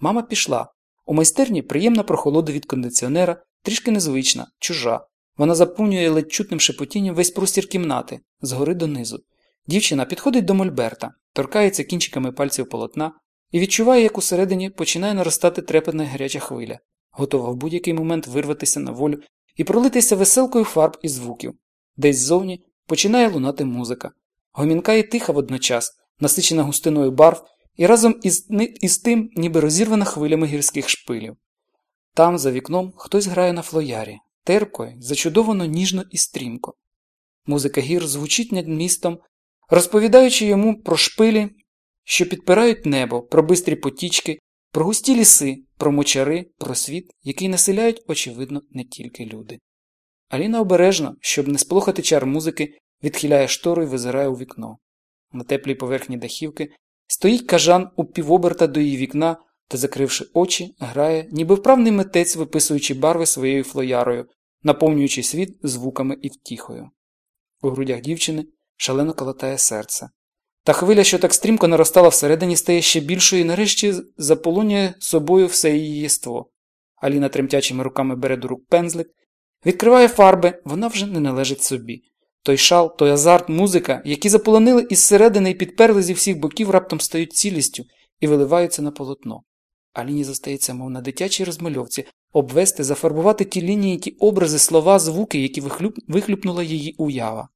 Мама пішла. У майстерні приємна прохолода від кондиціонера, трішки незвична, чужа. Вона заповнює ледь чутним шепотінням весь простір кімнати, згори донизу. Дівчина підходить до Мольберта, торкається кінчиками пальців полотна і відчуває, як усередині починає наростати трепетна гаряча хвиля, готова в будь-який момент вирватися на волю і пролитися веселкою фарб і звуків. Десь ззовні починає лунати музика. Гомінка і тиха водночас, насичена густиною барв і разом із, із тим, ніби розірвана хвилями гірських шпилів. Там, за вікном, хтось грає на флоярі, терпко, зачудовано ніжно і стрімко. Музика гір звучить над містом, розповідаючи йому про шпилі, що підпирають небо, про бистрі потічки, про густі ліси, про мочари, про світ, який населяють, очевидно, не тільки люди. Аліна обережно, щоб не сполохати чар музики, відхиляє штору і визирає у вікно. На теплій поверхні дахівки стоїть кажан у півоберта до її вікна та, закривши очі, грає, ніби вправний митець, виписуючи барви своєю флоярою, наповнюючи світ звуками і втіхою. У грудях дівчини шалено калатає серце. Та хвиля, що так стрімко наростала всередині, стає ще більшою і нарешті заполонює собою все її єство. Аліна тремтячими руками бере до рук пензлик, відкриває фарби, вона вже не належить собі. Той шал, той азарт, музика, які заполонили із середини і підперли зі всіх боків, раптом стають цілістю і виливаються на полотно. Аліні зостається, мов на дитячій розмальовці, обвести, зафарбувати ті лінії, ті образи, слова, звуки, які вихлюп... вихлюпнула її уява.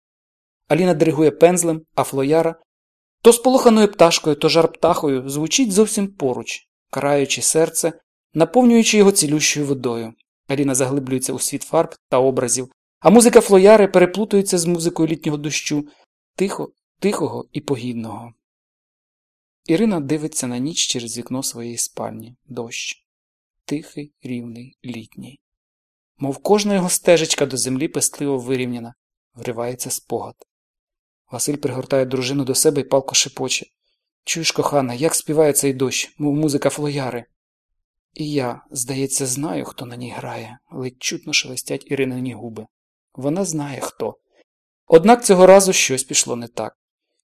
Аліна диригує пензлем, а флояра то сполоханою пташкою, то жар птахою звучить зовсім поруч, караючи серце, наповнюючи його цілющою водою. Аліна заглиблюється у світ фарб та образів, а музика флояри переплутується з музикою літнього дощу, тихо, тихого і погідного. Ірина дивиться на ніч через вікно своєї спальні дощ. Тихий, рівний, літній. Мов кожна його стежечка до землі пестливо вирівняна, вривається спогад. Василь пригортає дружину до себе і палко шепоче. Чуєш, кохана, як співає цей дощ, мов музика флояри. І я, здається, знаю, хто на ній грає, ледь чутно шелестять Іринині губи. Вона знає хто. Однак цього разу щось пішло не так.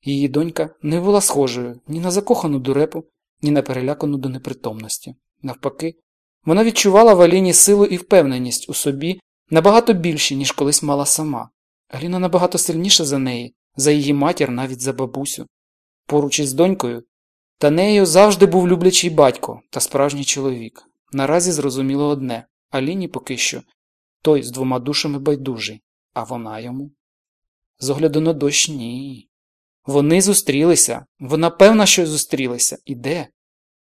Її донька не була схожою ні на закохану дурепу, ні на перелякану до непритомності. Навпаки, вона відчувала в Аліні силу і впевненість у собі набагато більші, ніж колись мала сама. Аліна набагато сильніша за неї, за її матір, навіть за бабусю. Поруч із донькою, та нею завжди був люблячий батько та справжній чоловік. Наразі зрозуміло одне Аліні поки що той з двома душами байдужий, а вона йому. З огляду на дощ ні. Вони зустрілися, вона певна, що зустрілися. І де?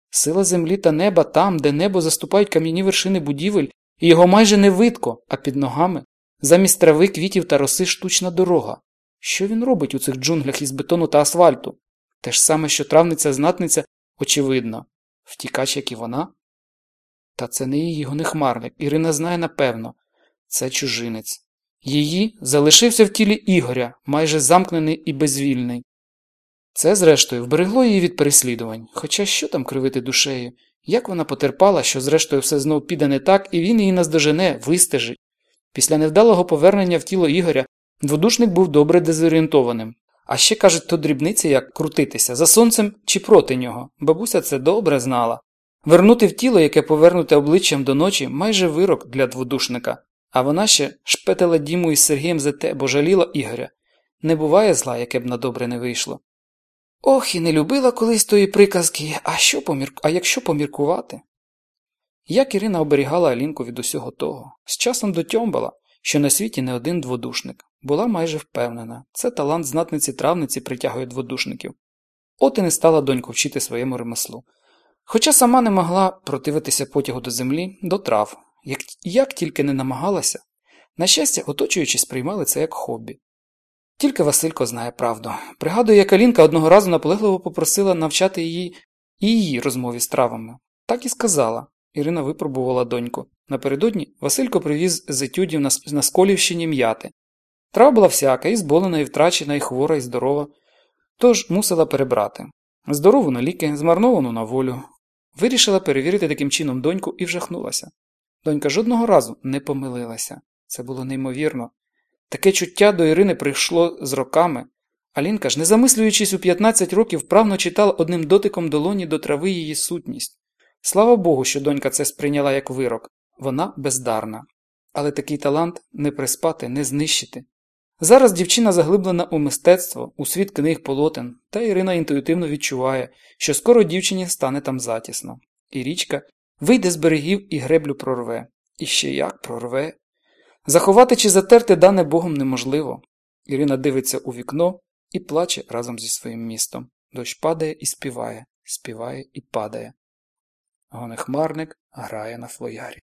Сила землі та неба там, де небо заступають кам'яні вершини будівель, і його майже не видко, а під ногами, замість трави, квітів та роси штучна дорога. Що він робить у цих джунглях із бетону та асфальту? Те ж саме, що травниця знатниця, очевидно, втікач, як і вона? Та це не її гонехмарник, Ірина знає напевно це чужинець. Її залишився в тілі Ігоря, майже замкнений і безвільний. Це, зрештою, вберегло її від переслідувань, хоча що там кривити душею, як вона потерпала, що зрештою все знов піде не так, і він її наздожене, вистежить. Після невдалого повернення в тіло Ігоря дводушник був добре дезорієнтованим. А ще кажуть, то дрібниці як крутитися за сонцем чи проти нього. Бабуся це добре знала. Вернути в тіло, яке повернуте обличчям до ночі, майже вирок для дводушника. А вона ще шпетила Діму із Сергієм за те, бо жаліла Ігоря. Не буває зла, яке б на добре не вийшло. Ох, і не любила колись тої приказки, а що помір... а якщо поміркувати? Як Ірина оберігала Алінку від усього того, з часом дотьомбала, що на світі не один дводушник, була майже впевнена, це талант знатниці травниці притягує дводушників. От і не стала доньку вчити своєму ремеслу. Хоча сама не могла противитися потягу до землі, до трав, як, як тільки не намагалася, на щастя, оточуючи, сприймали це як хобі. Тільки Василько знає правду. Пригадую, як Алінка одного разу наполегливо попросила навчати її і її розмові з травами. Так і сказала. Ірина випробувала доньку. Напередодні Василько привіз з етюдів на, на Сколівщині м'яти. Трава була всяка, і зболена, і втрачена, і хвора, і здорова. Тож мусила перебрати. Здорову на ліки, змарновану на волю. Вирішила перевірити таким чином доньку і вжахнулася. Донька жодного разу не помилилася. Це було неймовірно. Таке чуття до Ірини прийшло з роками. Алінка ж, не замислюючись у 15 років, вправно читала одним дотиком долоні до трави її сутність. Слава Богу, що донька це сприйняла як вирок. Вона бездарна. Але такий талант не приспати, не знищити. Зараз дівчина заглиблена у мистецтво, у світ книг полотен, та Ірина інтуїтивно відчуває, що скоро дівчині стане там затісно. І річка вийде з берегів і греблю прорве. І ще як прорве. Заховати чи затерти дане Богом неможливо. Ірина дивиться у вікно і плаче разом зі своїм містом. Дощ падає і співає, співає і падає. Гонехмарник грає на флоярі.